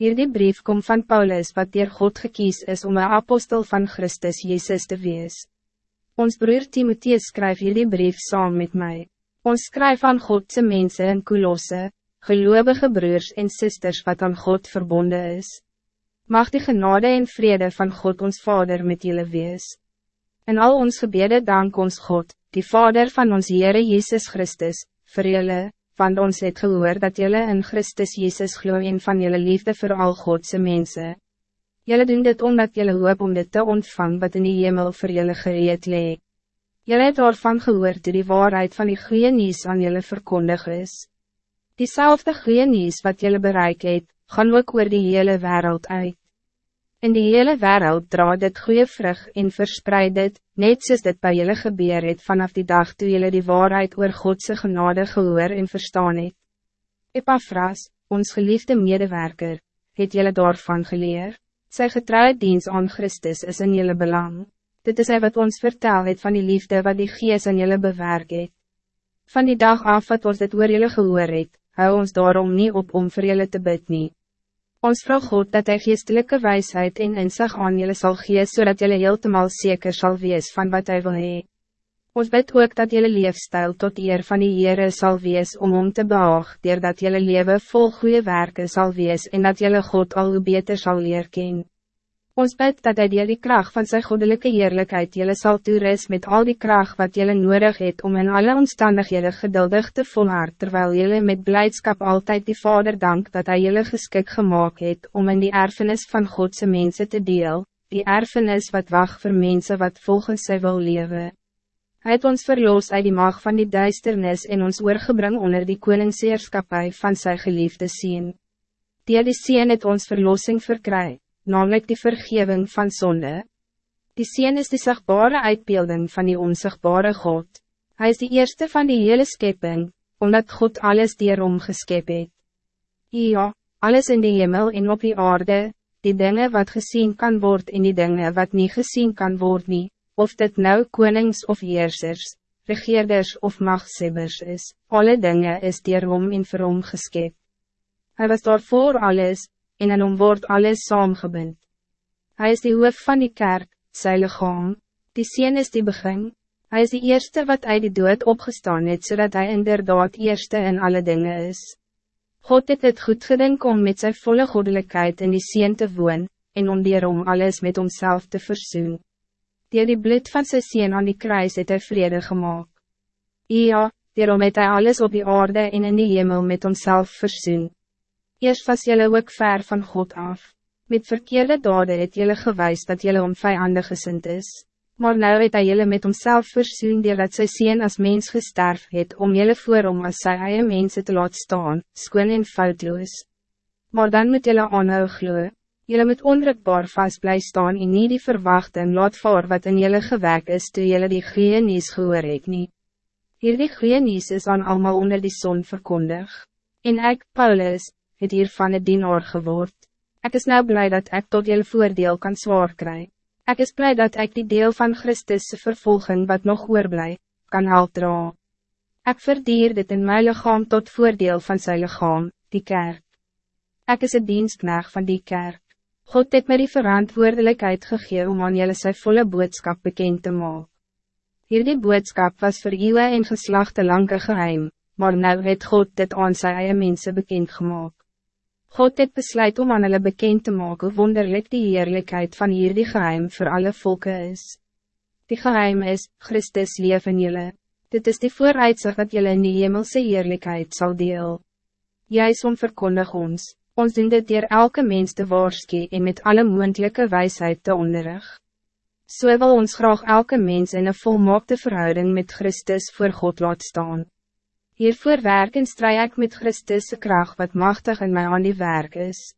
Hierdie brief komt van Paulus wat dier God gekies is om een apostel van Christus Jezus te wees. Ons broer Timotheus skryf hierdie brief saam met mij. Ons skryf aan Godse mensen in Kolosse, geloovige broers en zusters wat aan God verbonden is. Mag die genade en vrede van God ons Vader met jullie wees. In al ons gebede dank ons God, die Vader van ons Heere Jezus Christus, vir jullie want ons het gehoor dat jullie in Christus Jezus gloeien en van jullie liefde voor al Godse mensen. Jullie doen dit omdat jullie hoop om dit te ontvangen wat in die hemel voor jullie gereed lee. Jullie het daarvan gehoord die waarheid van die goede nieuws aan jullie verkondig is. Diezelfde goede nieuws wat jullie bereik het, gaan ook oor die hele wereld uit. In die hele wereld dra dit goede vrug en verspreid dit, net soos dit by julle gebeur het vanaf die dag toe julle die waarheid oor Godse genade gehoor en verstaan het. Epaphras, ons geliefde medewerker, het julle daarvan geleer. Sy getrouwe diens aan Christus is in julle belang. Dit is hy wat ons vertel het van die liefde wat die gees in julle bewerk het. Van die dag af wat ons dit oor julle gehoor het, hou ons daarom niet op om vir julle te bid nie. Ons vraag God dat hij geestelijke wijsheid en inzicht aan jullie zal geven, zodat jullie heeltemal zeker zal wees van wat hij wil hee. Ons bid ook dat jullie leefstijl tot eer van die Heere zal wees om om te behaag, dat jullie leven vol goede werken zal wees en dat jullie God al hoe beter zal leer kennen. Ons bid dat hy die kracht van zijn goddelijke eerlijkheid jullie zal toeris met al die kracht wat jullie nodig het om in alle omstandigheden geduldig te volhard terwijl jullie met blijdschap altijd die Vader dank dat hij jullie geskik gemaakt het om in die erfenis van Godse mensen te deel, die erfenis wat wacht voor mensen wat volgens sy wil leven. Hij het ons verloos uit die mag van die duisternis en ons oorgebring onder die koningsheerskapie van zijn geliefde zien. Die die sien het ons verlossing verkrijgt namelijk die vergeving van zonde. Die Seen is de zichtbare uitbeelding van die onzichtbare God. Hij is de eerste van die hele schepping, omdat God alles dierom geskep het. Ja, alles in de hemel en op die aarde, die dingen wat gezien kan worden en die dingen wat niet gezien kan worden, of dit nou konings of heersers, regeerders of machtshebbers is, alle dingen is dierom en vir hom geskep. Hij was daar voor alles, en in hom word alles saamgebind. Hij is die hoof van die kerk, sy lichaam, die sien is die begin, hij is die eerste wat uit die dood opgestaan het, zodat hij inderdaad eerste in alle dingen is. God het het goed gedink om met zijn volle goddelijkheid in die sien te woon, en om om alles met homself te versoen. Die die bloed van sy sien aan die kruis het hy vrede gemaakt. Ja, daarom het hy alles op die aarde en in die hemel met homself versoen. Eerst was jullie ook ver van God af. Met verkeerde daden het jullie gewijs dat jullie om vijandig gesind is. Maar nou het hy jullie met homself versoen dat sy sien als mens gesterf het om jullie voor om as sy eie mense te laat staan, skoon en foutloos. Maar dan moet jullie aanhou glo. Jullie moet onrukbaar vast blij staan en nie die verwachting laat voor wat in jullie gewek is toe jullie die goeie nies gehoor het nie. Hierdie goeie nies is aan allemaal onder die zon verkondig. En ek, Paulus, het hiervan een dienaar geword. Ik is nou blij dat ik tot jullie voordeel kan zwaar krijgen. Ik is blij dat ik die deel van Christus' vervolging wat nog oorblij, kan helpdra. Ik verdier dit in mijn lichaam tot voordeel van zijn lichaam, die kerk. Ik is een dienstknecht van die kerk. God het mij die verantwoordelijkheid gegeven om aan jullie zijn volle boodschap bekend te maken. Hierdie boodschap was voor eeuwen en geslachte lang geheim, maar nou het God dit aan sy eie mense bekend gemaakt. God het besluit om aan hulle bekend te maken hoe wonderlik die heerlijkheid van hier die geheim voor alle volken is. Die geheim is, Christus leef in julle. Dit is die vooruitzicht dat julle in die hemelse heerlijkheid zal deel. Jy som verkondig ons, ons doen dit dier elke mens te waarskie en met alle moendelijke wijsheid te onderrig. So wil ons graag elke mens in een volmaakte verhouding met Christus voor God laat staan. Hiervoor werk en strijd ik met Christus' kracht wat machtig in mij aan die werk is.